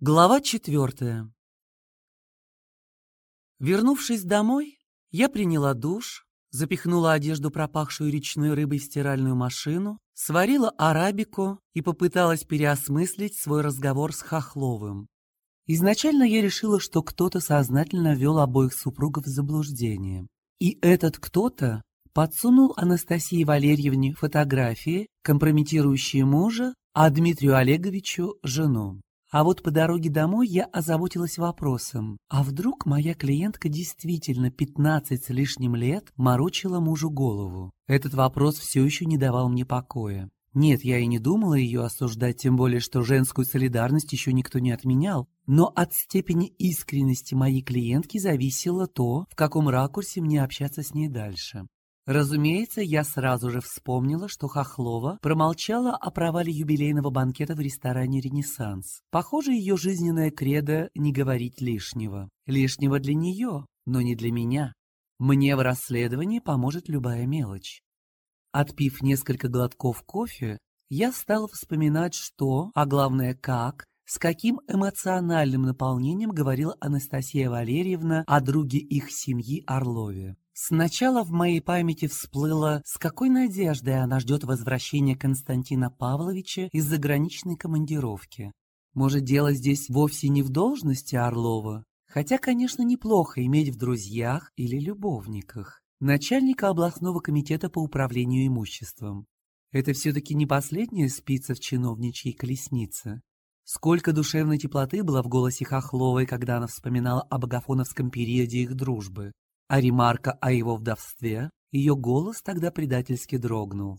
Глава четвертая Вернувшись домой, я приняла душ, запихнула одежду, пропахшую речной рыбой, в стиральную машину, сварила арабику и попыталась переосмыслить свой разговор с Хохловым. Изначально я решила, что кто-то сознательно ввел обоих супругов в заблуждение. И этот кто-то подсунул Анастасии Валерьевне фотографии, компрометирующие мужа, а Дмитрию Олеговичу – жену. А вот по дороге домой я озаботилась вопросом, а вдруг моя клиентка действительно 15 с лишним лет морочила мужу голову? Этот вопрос все еще не давал мне покоя. Нет, я и не думала ее осуждать, тем более, что женскую солидарность еще никто не отменял. Но от степени искренности моей клиентки зависело то, в каком ракурсе мне общаться с ней дальше. Разумеется, я сразу же вспомнила, что Хохлова промолчала о провале юбилейного банкета в ресторане «Ренессанс». Похоже, ее жизненная кредо – не говорить лишнего. Лишнего для нее, но не для меня. Мне в расследовании поможет любая мелочь. Отпив несколько глотков кофе, я стала вспоминать, что, а главное как, с каким эмоциональным наполнением говорила Анастасия Валерьевна о друге их семьи Орлове. Сначала в моей памяти всплыло, с какой надеждой она ждет возвращения Константина Павловича из заграничной командировки. Может, дело здесь вовсе не в должности Орлова, хотя, конечно, неплохо иметь в друзьях или любовниках начальника областного комитета по управлению имуществом. Это все-таки не последняя спица в чиновничьей колеснице. Сколько душевной теплоты было в голосе Хохловой, когда она вспоминала об агафоновском периоде их дружбы. А ремарка о его вдовстве, ее голос тогда предательски дрогнул.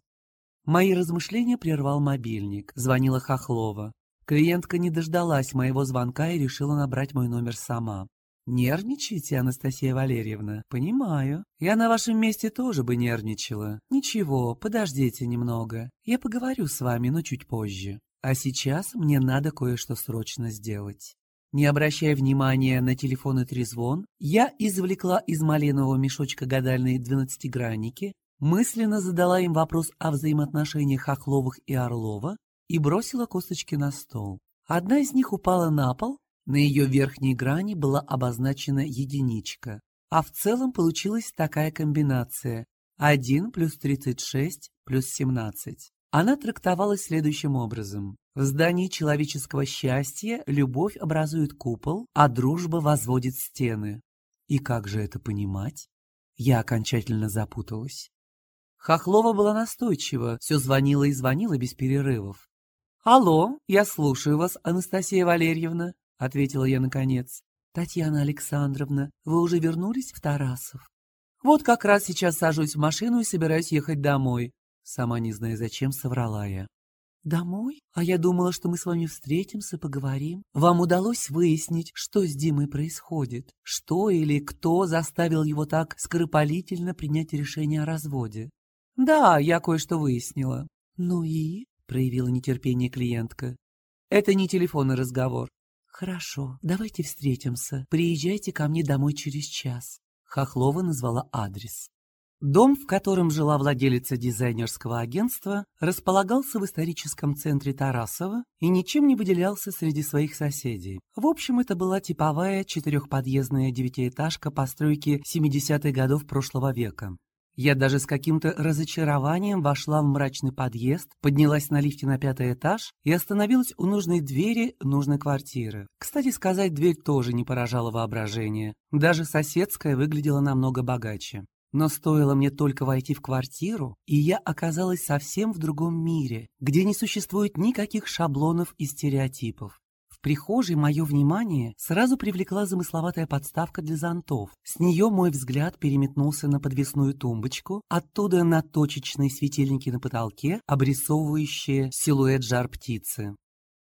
Мои размышления прервал мобильник. Звонила Хохлова. Клиентка не дождалась моего звонка и решила набрать мой номер сама. «Нервничаете, Анастасия Валерьевна?» «Понимаю. Я на вашем месте тоже бы нервничала. Ничего, подождите немного. Я поговорю с вами, но чуть позже. А сейчас мне надо кое-что срочно сделать». Не обращая внимания на телефонный трезвон, я извлекла из малинового мешочка гадальные двенадцатигранники, мысленно задала им вопрос о взаимоотношениях Хохловых и Орлова и бросила косточки на стол. Одна из них упала на пол, на ее верхней грани была обозначена единичка, а в целом получилась такая комбинация 1 плюс 36 плюс 17. Она трактовалась следующим образом. В здании человеческого счастья любовь образует купол, а дружба возводит стены. И как же это понимать? Я окончательно запуталась. Хохлова была настойчива, все звонила и звонила без перерывов. «Алло, я слушаю вас, Анастасия Валерьевна», — ответила я наконец. «Татьяна Александровна, вы уже вернулись в Тарасов?» «Вот как раз сейчас сажусь в машину и собираюсь ехать домой», сама не зная зачем соврала я. «Домой? А я думала, что мы с вами встретимся, поговорим. Вам удалось выяснить, что с Димой происходит? Что или кто заставил его так скоропалительно принять решение о разводе?» «Да, я кое-что выяснила». «Ну и?» — проявила нетерпение клиентка. «Это не телефонный разговор». «Хорошо, давайте встретимся. Приезжайте ко мне домой через час». Хохлова назвала адрес. Дом, в котором жила владелица дизайнерского агентства, располагался в историческом центре Тарасова и ничем не выделялся среди своих соседей. В общем, это была типовая четырехподъездная девятиэтажка постройки 70-х годов прошлого века. Я даже с каким-то разочарованием вошла в мрачный подъезд, поднялась на лифте на пятый этаж и остановилась у нужной двери нужной квартиры. Кстати сказать, дверь тоже не поражала воображение. Даже соседская выглядела намного богаче. Но стоило мне только войти в квартиру, и я оказалась совсем в другом мире, где не существует никаких шаблонов и стереотипов. В прихожей мое внимание сразу привлекла замысловатая подставка для зонтов. С нее мой взгляд переметнулся на подвесную тумбочку, оттуда на точечные светильники на потолке, обрисовывающие силуэт жар-птицы.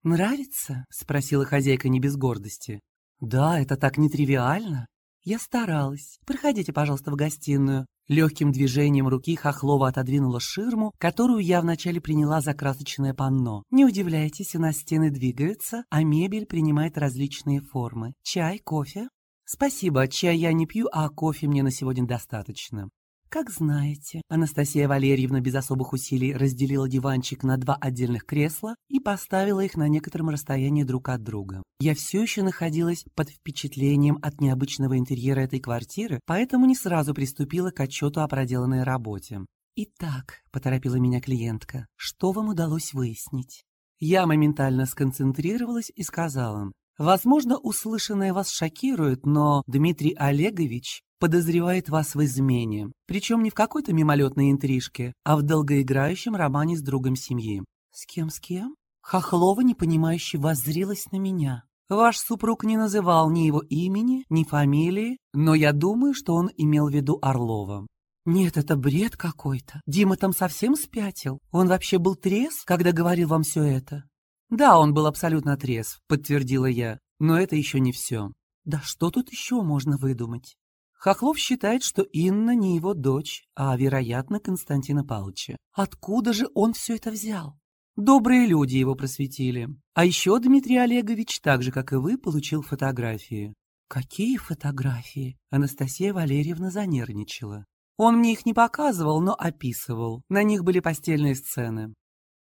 «Нравится?» — спросила хозяйка не без гордости. «Да, это так нетривиально. «Я старалась. Проходите, пожалуйста, в гостиную». Легким движением руки Хохлова отодвинула ширму, которую я вначале приняла за красочное панно. Не удивляйтесь, у нас стены двигаются, а мебель принимает различные формы. Чай, кофе? Спасибо, чай я не пью, а кофе мне на сегодня достаточно. «Как знаете». Анастасия Валерьевна без особых усилий разделила диванчик на два отдельных кресла и поставила их на некотором расстоянии друг от друга. Я все еще находилась под впечатлением от необычного интерьера этой квартиры, поэтому не сразу приступила к отчету о проделанной работе. «Итак», — поторопила меня клиентка, — «что вам удалось выяснить?» Я моментально сконцентрировалась и сказала, «Возможно, услышанное вас шокирует, но Дмитрий Олегович подозревает вас в измене, причем не в какой-то мимолетной интрижке, а в долгоиграющем романе с другом семьи». «С кем, с кем?» Хохлова, непонимающе, воззрилась на меня. «Ваш супруг не называл ни его имени, ни фамилии, но я думаю, что он имел в виду Орлова. «Нет, это бред какой-то. Дима там совсем спятил. Он вообще был трезв, когда говорил вам все это?» «Да, он был абсолютно трезв», — подтвердила я. «Но это еще не все». «Да что тут еще можно выдумать?» Хохлов считает, что Инна не его дочь, а, вероятно, Константина Павловича. Откуда же он все это взял? Добрые люди его просветили. А еще Дмитрий Олегович, так же, как и вы, получил фотографии. Какие фотографии? Анастасия Валерьевна занервничала. Он мне их не показывал, но описывал. На них были постельные сцены.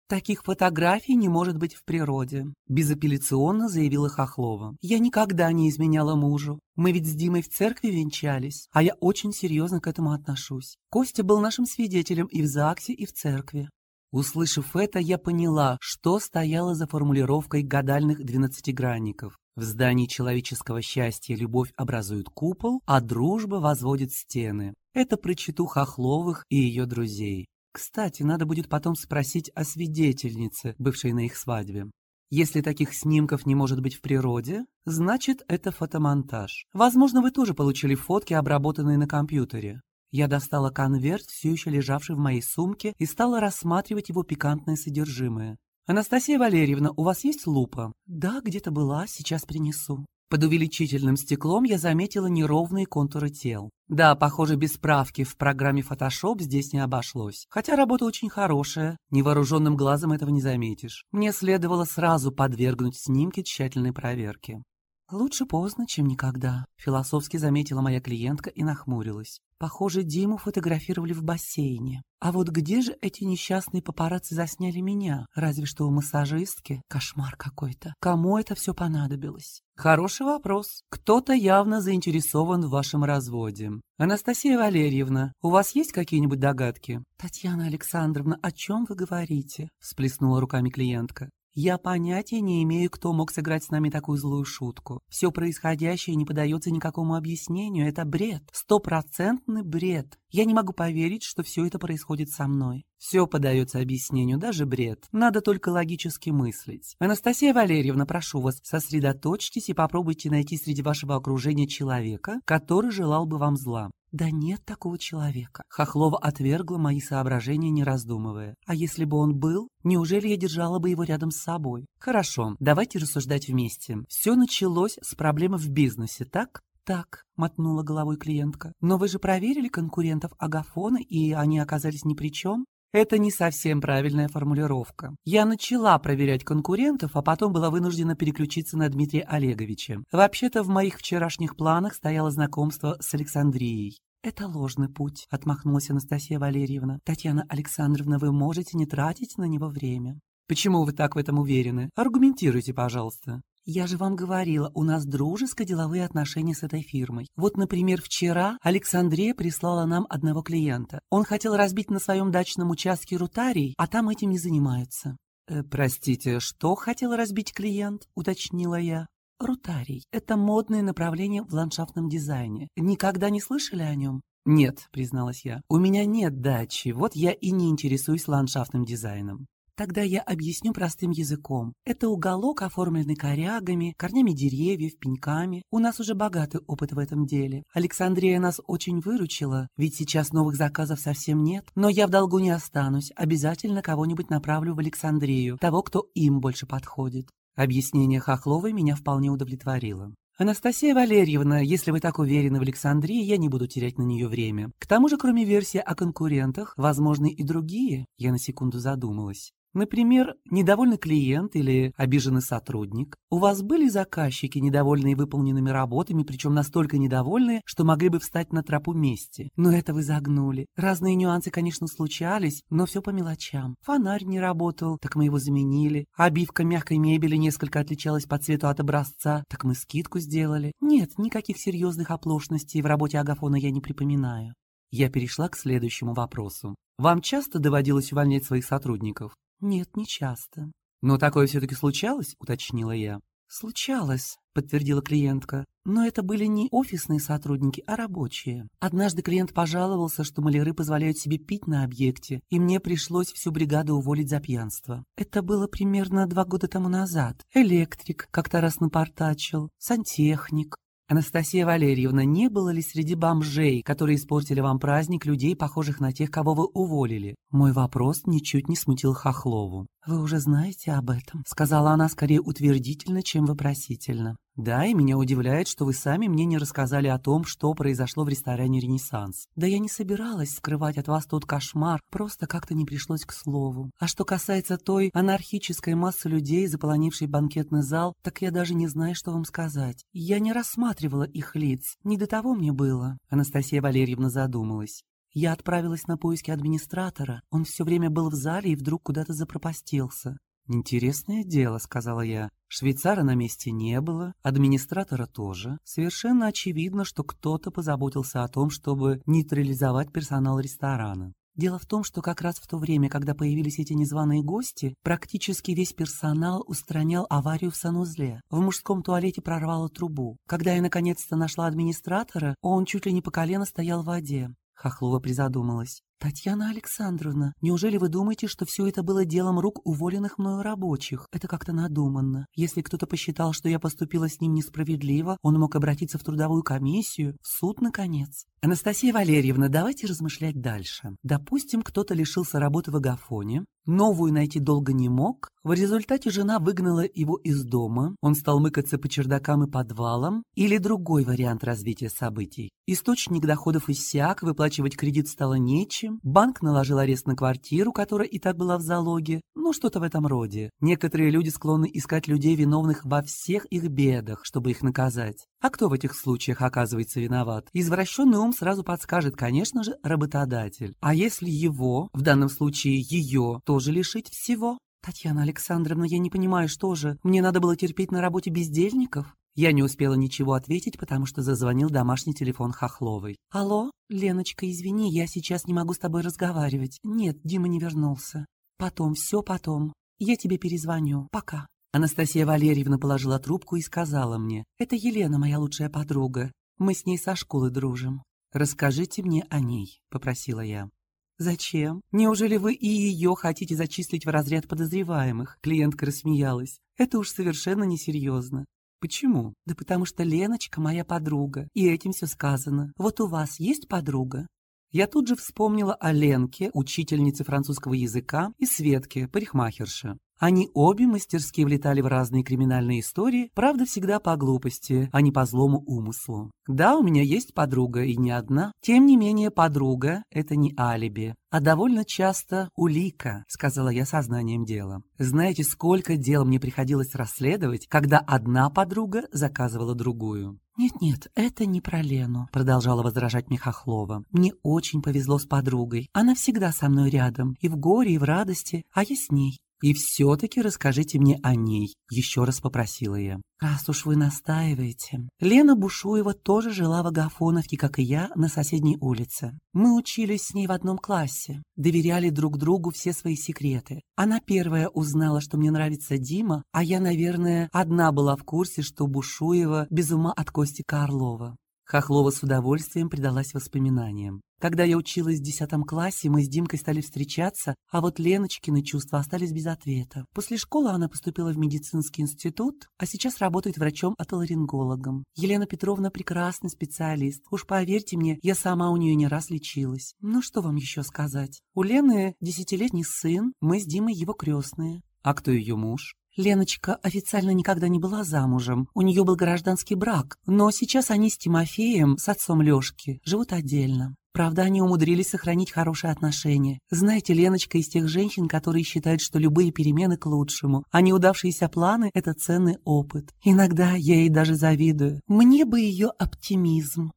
«Таких фотографий не может быть в природе», – безапелляционно заявила Хохлова. «Я никогда не изменяла мужу. Мы ведь с Димой в церкви венчались, а я очень серьезно к этому отношусь. Костя был нашим свидетелем и в ЗАГСе, и в церкви. Услышав это, я поняла, что стояло за формулировкой гадальных двенадцатигранников. В здании человеческого счастья любовь образует купол, а дружба возводит стены. Это про читу Хохловых и ее друзей. Кстати, надо будет потом спросить о свидетельнице, бывшей на их свадьбе. Если таких снимков не может быть в природе, значит, это фотомонтаж. Возможно, вы тоже получили фотки, обработанные на компьютере. Я достала конверт, все еще лежавший в моей сумке, и стала рассматривать его пикантное содержимое. «Анастасия Валерьевна, у вас есть лупа?» «Да, где-то была, сейчас принесу». Под увеличительным стеклом я заметила неровные контуры тел. Да, похоже, без справки в программе Photoshop здесь не обошлось. Хотя работа очень хорошая, невооруженным глазом этого не заметишь. Мне следовало сразу подвергнуть снимки тщательной проверке. «Лучше поздно, чем никогда», — философски заметила моя клиентка и нахмурилась. Похоже, Диму фотографировали в бассейне. А вот где же эти несчастные папарацци засняли меня? Разве что у массажистки? Кошмар какой-то. Кому это все понадобилось? Хороший вопрос. Кто-то явно заинтересован в вашем разводе. Анастасия Валерьевна, у вас есть какие-нибудь догадки? Татьяна Александровна, о чем вы говорите? Всплеснула руками клиентка. Я понятия не имею, кто мог сыграть с нами такую злую шутку. Все происходящее не подается никакому объяснению. Это бред. Стопроцентный бред. Я не могу поверить, что все это происходит со мной. Все подается объяснению, даже бред. Надо только логически мыслить. Анастасия Валерьевна, прошу вас, сосредоточьтесь и попробуйте найти среди вашего окружения человека, который желал бы вам зла. «Да нет такого человека». Хохлова отвергла мои соображения, не раздумывая. «А если бы он был, неужели я держала бы его рядом с собой?» «Хорошо, давайте рассуждать вместе. Все началось с проблемы в бизнесе, так?» «Так», — мотнула головой клиентка. «Но вы же проверили конкурентов Агафона, и они оказались ни при чем?» Это не совсем правильная формулировка. Я начала проверять конкурентов, а потом была вынуждена переключиться на Дмитрия Олеговича. Вообще-то в моих вчерашних планах стояло знакомство с Александрией. «Это ложный путь», — отмахнулась Анастасия Валерьевна. «Татьяна Александровна, вы можете не тратить на него время». «Почему вы так в этом уверены? Аргументируйте, пожалуйста». «Я же вам говорила, у нас дружеско-деловые отношения с этой фирмой. Вот, например, вчера Александрия прислала нам одного клиента. Он хотел разбить на своем дачном участке рутарий, а там этим не занимаются». «Э, «Простите, что хотел разбить клиент?» — уточнила я. «Рутарий — это модное направление в ландшафтном дизайне. Никогда не слышали о нем?» «Нет», — призналась я. «У меня нет дачи, вот я и не интересуюсь ландшафтным дизайном». Тогда я объясню простым языком. Это уголок, оформленный корягами, корнями деревьев, пеньками. У нас уже богатый опыт в этом деле. Александрия нас очень выручила, ведь сейчас новых заказов совсем нет. Но я в долгу не останусь. Обязательно кого-нибудь направлю в Александрию, того, кто им больше подходит. Объяснение Хохловой меня вполне удовлетворило. «Анастасия Валерьевна, если вы так уверены в Александрии, я не буду терять на нее время. К тому же, кроме версии о конкурентах, возможны и другие». Я на секунду задумалась. Например, недовольный клиент или обиженный сотрудник. У вас были заказчики, недовольные выполненными работами, причем настолько недовольные, что могли бы встать на тропу мести. Но это вы загнули. Разные нюансы, конечно, случались, но все по мелочам. Фонарь не работал, так мы его заменили. Обивка мягкой мебели несколько отличалась по цвету от образца, так мы скидку сделали. Нет, никаких серьезных оплошностей в работе Агафона я не припоминаю. Я перешла к следующему вопросу. Вам часто доводилось увольнять своих сотрудников? Нет, не часто. Но такое все-таки случалось, уточнила я. «Случалось», — подтвердила клиентка. «Но это были не офисные сотрудники, а рабочие. Однажды клиент пожаловался, что маляры позволяют себе пить на объекте, и мне пришлось всю бригаду уволить за пьянство. Это было примерно два года тому назад. Электрик как-то раз напортачил, сантехник, Анастасия Валерьевна, не было ли среди бомжей, которые испортили вам праздник, людей, похожих на тех, кого вы уволили? Мой вопрос ничуть не смутил Хохлову. «Вы уже знаете об этом», — сказала она скорее утвердительно, чем вопросительно. «Да, и меня удивляет, что вы сами мне не рассказали о том, что произошло в ресторане «Ренессанс». Да я не собиралась скрывать от вас тот кошмар, просто как-то не пришлось к слову. А что касается той анархической массы людей, заполонившей банкетный зал, так я даже не знаю, что вам сказать. Я не рассматривала их лиц, не до того мне было». Анастасия Валерьевна задумалась. Я отправилась на поиски администратора. Он все время был в зале и вдруг куда-то запропастился. «Интересное дело», — сказала я. Швейцара на месте не было, администратора тоже. Совершенно очевидно, что кто-то позаботился о том, чтобы нейтрализовать персонал ресторана. Дело в том, что как раз в то время, когда появились эти незваные гости, практически весь персонал устранял аварию в санузле. В мужском туалете прорвало трубу. Когда я наконец-то нашла администратора, он чуть ли не по колено стоял в воде. Хохлова призадумалась. «Татьяна Александровна, неужели вы думаете, что все это было делом рук уволенных мною рабочих? Это как-то надуманно. Если кто-то посчитал, что я поступила с ним несправедливо, он мог обратиться в трудовую комиссию, в суд, наконец. Анастасия Валерьевна, давайте размышлять дальше. Допустим, кто-то лишился работы в Агафоне, новую найти долго не мог, в результате жена выгнала его из дома, он стал мыкаться по чердакам и подвалам, или другой вариант развития событий. Источник доходов иссяк, выплачивать кредит стало нечем, банк наложил арест на квартиру, которая и так была в залоге, ну что-то в этом роде. Некоторые люди склонны искать людей, виновных во всех их бедах, чтобы их наказать. А кто в этих случаях оказывается виноват? Извращенный ум сразу подскажет, конечно же, работодатель. А если его, в данном случае ее, тоже лишить всего? Татьяна Александровна, я не понимаю, что же, мне надо было терпеть на работе бездельников? Я не успела ничего ответить, потому что зазвонил домашний телефон Хохловой. «Алло? Леночка, извини, я сейчас не могу с тобой разговаривать. Нет, Дима не вернулся. Потом, все потом. Я тебе перезвоню. Пока». Анастасия Валерьевна положила трубку и сказала мне, «Это Елена, моя лучшая подруга. Мы с ней со школы дружим. Расскажите мне о ней», — попросила я. «Зачем? Неужели вы и ее хотите зачислить в разряд подозреваемых?» Клиентка рассмеялась. «Это уж совершенно несерьезно. Почему? Да потому что Леночка моя подруга, и этим все сказано. Вот у вас есть подруга? Я тут же вспомнила о Ленке, учительнице французского языка, и Светке, парикмахерше. Они обе мастерски влетали в разные криминальные истории, правда, всегда по глупости, а не по злому умыслу. Да, у меня есть подруга, и не одна. Тем не менее, подруга — это не алиби, а довольно часто улика, сказала я сознанием дела. Знаете, сколько дел мне приходилось расследовать, когда одна подруга заказывала другую? «Нет-нет, это не про Лену», — продолжала возражать Михахлова. «Мне очень повезло с подругой. Она всегда со мной рядом, и в горе, и в радости, а я с ней. «И все-таки расскажите мне о ней», — еще раз попросила я. «Раз уж вы настаиваете. Лена Бушуева тоже жила в Агафоновке, как и я, на соседней улице. Мы учились с ней в одном классе, доверяли друг другу все свои секреты. Она первая узнала, что мне нравится Дима, а я, наверное, одна была в курсе, что Бушуева без ума от Кости Карлова. Хохлова с удовольствием предалась воспоминаниям. Когда я училась в десятом классе, мы с Димкой стали встречаться, а вот Леночкины чувства остались без ответа. После школы она поступила в медицинский институт, а сейчас работает врачом-отоларингологом. Елена Петровна прекрасный специалист. Уж поверьте мне, я сама у нее не раз лечилась. Ну что вам еще сказать? У Лены десятилетний сын, мы с Димой его крестные. А кто ее муж? Леночка официально никогда не была замужем. У нее был гражданский брак, но сейчас они с Тимофеем, с отцом Лешки, живут отдельно. Правда, они умудрились сохранить хорошие отношения. Знаете, Леночка из тех женщин, которые считают, что любые перемены к лучшему, а неудавшиеся планы – это ценный опыт. Иногда я ей даже завидую. Мне бы ее оптимизм.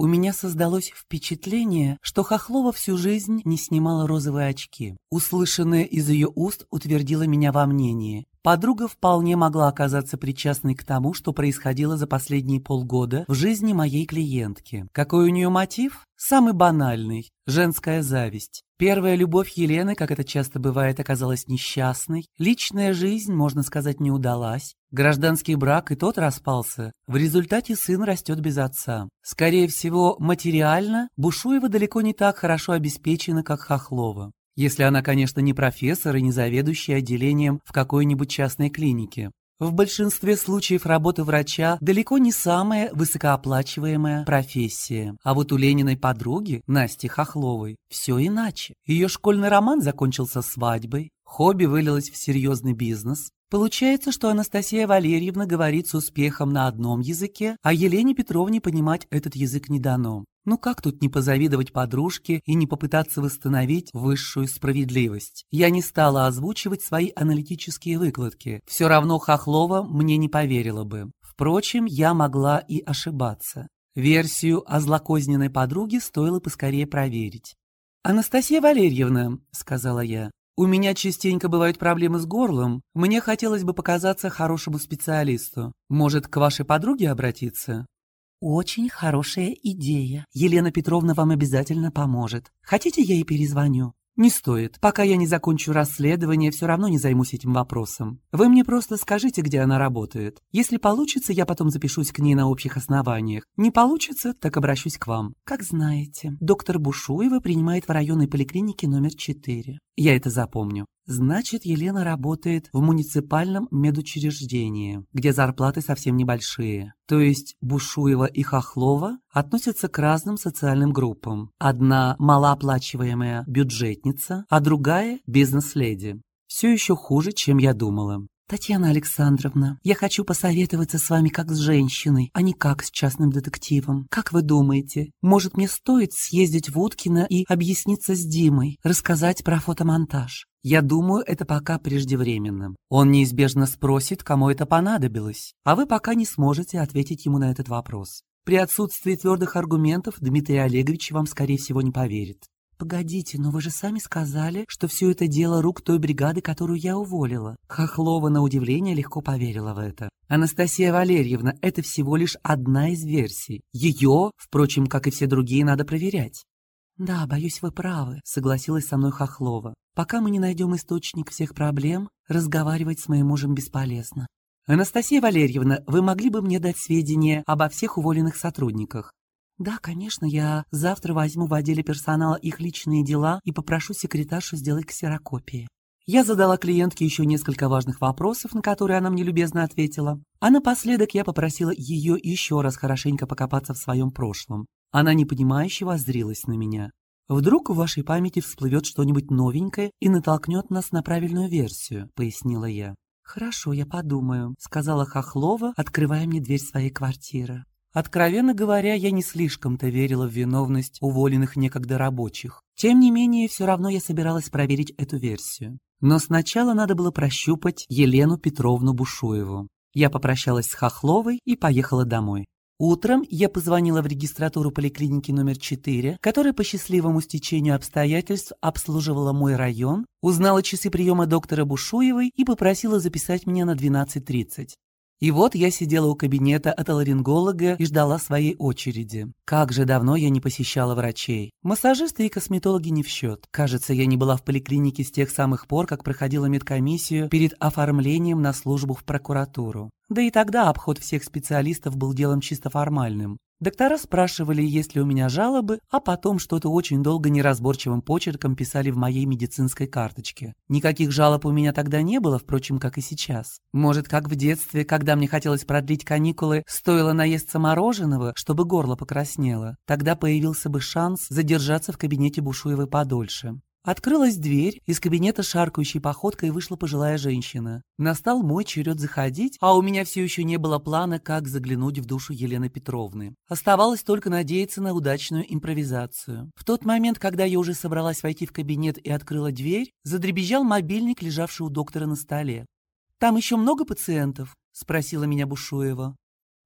У меня создалось впечатление, что Хохлова всю жизнь не снимала розовые очки. Услышанное из ее уст утвердило меня во мнении. Подруга вполне могла оказаться причастной к тому, что происходило за последние полгода в жизни моей клиентки. Какой у нее мотив? Самый банальный – женская зависть. Первая любовь Елены, как это часто бывает, оказалась несчастной. Личная жизнь, можно сказать, не удалась. Гражданский брак и тот распался. В результате сын растет без отца. Скорее всего, материально Бушуева далеко не так хорошо обеспечена, как Хохлова. Если она, конечно, не профессор и не заведующий отделением в какой-нибудь частной клинике. В большинстве случаев работа врача далеко не самая высокооплачиваемая профессия. А вот у Лениной подруги, Насти Хохловой, все иначе. Ее школьный роман закончился свадьбой, хобби вылилось в серьезный бизнес. Получается, что Анастасия Валерьевна говорит с успехом на одном языке, а Елене Петровне понимать этот язык не дано. Ну как тут не позавидовать подружке и не попытаться восстановить высшую справедливость? Я не стала озвучивать свои аналитические выкладки. Все равно Хохлова мне не поверила бы. Впрочем, я могла и ошибаться. Версию о злокозненной подруге стоило поскорее проверить. «Анастасия Валерьевна», — сказала я, — «у меня частенько бывают проблемы с горлом. Мне хотелось бы показаться хорошему специалисту. Может, к вашей подруге обратиться?» «Очень хорошая идея. Елена Петровна вам обязательно поможет. Хотите, я ей перезвоню?» «Не стоит. Пока я не закончу расследование, все равно не займусь этим вопросом. Вы мне просто скажите, где она работает. Если получится, я потом запишусь к ней на общих основаниях. Не получится, так обращусь к вам. Как знаете, доктор Бушуева принимает в районной поликлинике номер 4. Я это запомню. Значит, Елена работает в муниципальном медучреждении, где зарплаты совсем небольшие. То есть Бушуева и Хохлова относятся к разным социальным группам. Одна малооплачиваемая бюджетница, а другая бизнес-леди. Все еще хуже, чем я думала. «Татьяна Александровна, я хочу посоветоваться с вами как с женщиной, а не как с частным детективом. Как вы думаете, может мне стоит съездить в Уткино и объясниться с Димой, рассказать про фотомонтаж? Я думаю, это пока преждевременно. Он неизбежно спросит, кому это понадобилось, а вы пока не сможете ответить ему на этот вопрос. При отсутствии твердых аргументов Дмитрий Олегович вам, скорее всего, не поверит. «Погодите, но вы же сами сказали, что все это дело рук той бригады, которую я уволила». Хохлова, на удивление, легко поверила в это. «Анастасия Валерьевна, это всего лишь одна из версий. Ее, впрочем, как и все другие, надо проверять». «Да, боюсь, вы правы», — согласилась со мной Хохлова. «Пока мы не найдем источник всех проблем, разговаривать с моим мужем бесполезно». «Анастасия Валерьевна, вы могли бы мне дать сведения обо всех уволенных сотрудниках?» «Да, конечно, я завтра возьму в отделе персонала их личные дела и попрошу секретаршу сделать ксерокопии». Я задала клиентке еще несколько важных вопросов, на которые она мне любезно ответила. А напоследок я попросила ее еще раз хорошенько покопаться в своем прошлом. Она непонимающе воззрилась на меня. «Вдруг в вашей памяти всплывет что-нибудь новенькое и натолкнет нас на правильную версию», — пояснила я. «Хорошо, я подумаю», — сказала Хохлова, открывая мне дверь своей квартиры. Откровенно говоря, я не слишком-то верила в виновность уволенных некогда рабочих. Тем не менее, все равно я собиралась проверить эту версию. Но сначала надо было прощупать Елену Петровну Бушуеву. Я попрощалась с Хохловой и поехала домой. Утром я позвонила в регистратуру поликлиники номер 4, которая по счастливому стечению обстоятельств обслуживала мой район, узнала часы приема доктора Бушуевой и попросила записать меня на 12.30. И вот я сидела у кабинета отоларинголога и ждала своей очереди. Как же давно я не посещала врачей. Массажисты и косметологи не в счет. Кажется, я не была в поликлинике с тех самых пор, как проходила медкомиссию перед оформлением на службу в прокуратуру. Да и тогда обход всех специалистов был делом чисто формальным. Доктора спрашивали, есть ли у меня жалобы, а потом что-то очень долго неразборчивым почерком писали в моей медицинской карточке. Никаких жалоб у меня тогда не было, впрочем, как и сейчас. Может, как в детстве, когда мне хотелось продлить каникулы, стоило наесться мороженого, чтобы горло покраснело. Тогда появился бы шанс задержаться в кабинете Бушуевой подольше. Открылась дверь, из кабинета шаркающей походкой вышла пожилая женщина. Настал мой черед заходить, а у меня все еще не было плана, как заглянуть в душу Елены Петровны. Оставалось только надеяться на удачную импровизацию. В тот момент, когда я уже собралась войти в кабинет и открыла дверь, задребезжал мобильник, лежавший у доктора на столе. «Там еще много пациентов?» — спросила меня Бушуева.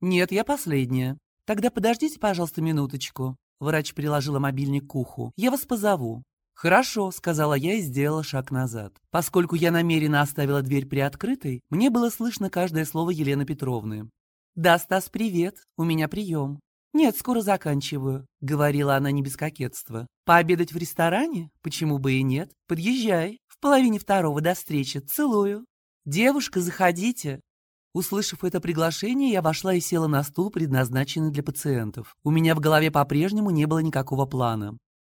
«Нет, я последняя. Тогда подождите, пожалуйста, минуточку». Врач приложила мобильник к уху. «Я вас позову». «Хорошо», — сказала я и сделала шаг назад. Поскольку я намеренно оставила дверь приоткрытой, мне было слышно каждое слово Елены Петровны. «Да, Стас, привет. У меня прием». «Нет, скоро заканчиваю», — говорила она не без кокетства. «Пообедать в ресторане? Почему бы и нет? Подъезжай. В половине второго до встречи. Целую». «Девушка, заходите». Услышав это приглашение, я вошла и села на стул, предназначенный для пациентов. У меня в голове по-прежнему не было никакого плана.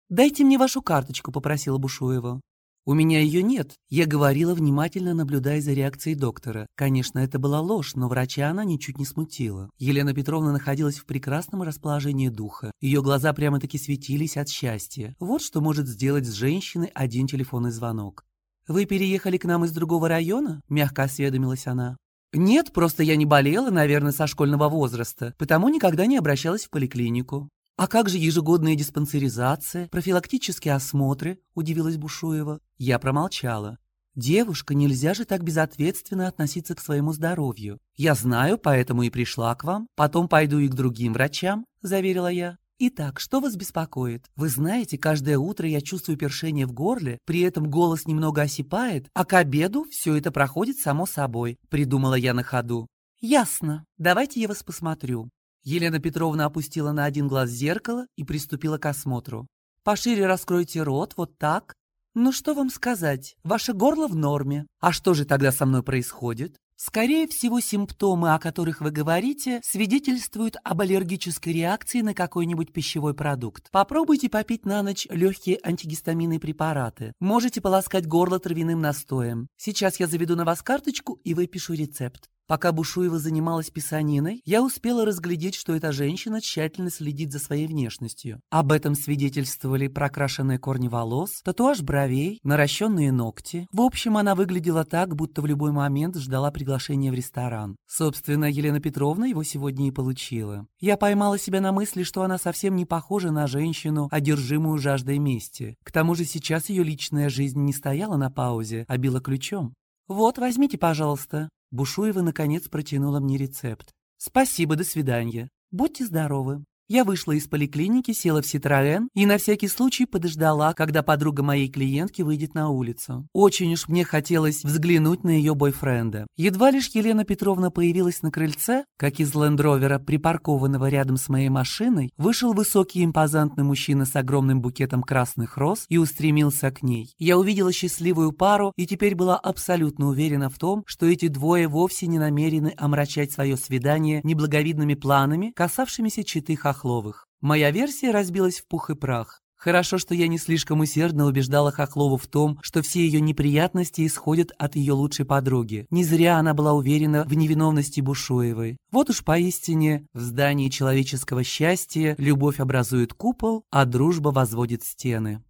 «Дайте мне вашу карточку», — попросила Бушуева. «У меня ее нет», — я говорила, внимательно наблюдая за реакцией доктора. Конечно, это была ложь, но врача она ничуть не смутила. Елена Петровна находилась в прекрасном расположении духа. Ее глаза прямо-таки светились от счастья. Вот что может сделать с женщиной один телефонный звонок. «Вы переехали к нам из другого района?» — мягко осведомилась она. «Нет, просто я не болела, наверное, со школьного возраста, потому никогда не обращалась в поликлинику». «А как же ежегодная диспансеризация, профилактические осмотры?» – удивилась Бушуева. Я промолчала. «Девушка, нельзя же так безответственно относиться к своему здоровью. Я знаю, поэтому и пришла к вам. Потом пойду и к другим врачам», – заверила я. «Итак, что вас беспокоит? Вы знаете, каждое утро я чувствую першение в горле, при этом голос немного осипает, а к обеду все это проходит само собой», – придумала я на ходу. «Ясно. Давайте я вас посмотрю. Елена Петровна опустила на один глаз зеркало и приступила к осмотру. «Пошире раскройте рот, вот так. Ну что вам сказать, ваше горло в норме. А что же тогда со мной происходит? Скорее всего, симптомы, о которых вы говорите, свидетельствуют об аллергической реакции на какой-нибудь пищевой продукт. Попробуйте попить на ночь легкие антигистаминные препараты. Можете полоскать горло травяным настоем. Сейчас я заведу на вас карточку и выпишу рецепт. Пока Бушуева занималась писаниной, я успела разглядеть, что эта женщина тщательно следит за своей внешностью. Об этом свидетельствовали прокрашенные корни волос, татуаж бровей, наращенные ногти. В общем, она выглядела так, будто в любой момент ждала приглашения в ресторан. Собственно, Елена Петровна его сегодня и получила. Я поймала себя на мысли, что она совсем не похожа на женщину, одержимую жаждой мести. К тому же сейчас ее личная жизнь не стояла на паузе, а била ключом. «Вот, возьмите, пожалуйста». Бушуева, наконец, протянула мне рецепт. «Спасибо, до свидания. Будьте здоровы». Я вышла из поликлиники, села в Ситроэн и на всякий случай подождала, когда подруга моей клиентки выйдет на улицу. Очень уж мне хотелось взглянуть на ее бойфренда. Едва лишь Елена Петровна появилась на крыльце, как из лендровера, припаркованного рядом с моей машиной, вышел высокий импозантный мужчина с огромным букетом красных роз и устремился к ней. Я увидела счастливую пару и теперь была абсолютно уверена в том, что эти двое вовсе не намерены омрачать свое свидание неблаговидными планами, касавшимися читых Хохловых. Моя версия разбилась в пух и прах. Хорошо, что я не слишком усердно убеждала Хохлову в том, что все ее неприятности исходят от ее лучшей подруги. Не зря она была уверена в невиновности Бушуевой. Вот уж поистине, в здании человеческого счастья любовь образует купол, а дружба возводит стены.